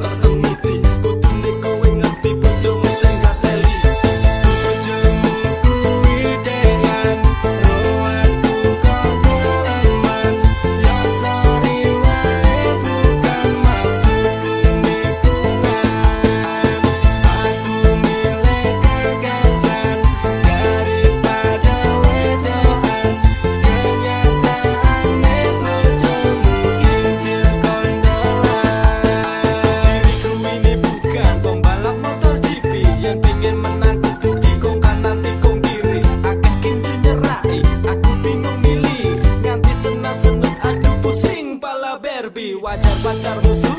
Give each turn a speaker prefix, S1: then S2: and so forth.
S1: causan deixar você